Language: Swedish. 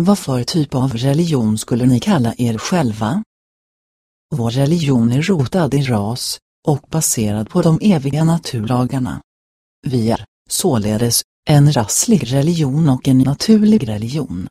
Vad för typ av religion skulle ni kalla er själva? Vår religion är rotad i ras, och baserad på de eviga naturlagarna. Vi är, således, en rasslig religion och en naturlig religion.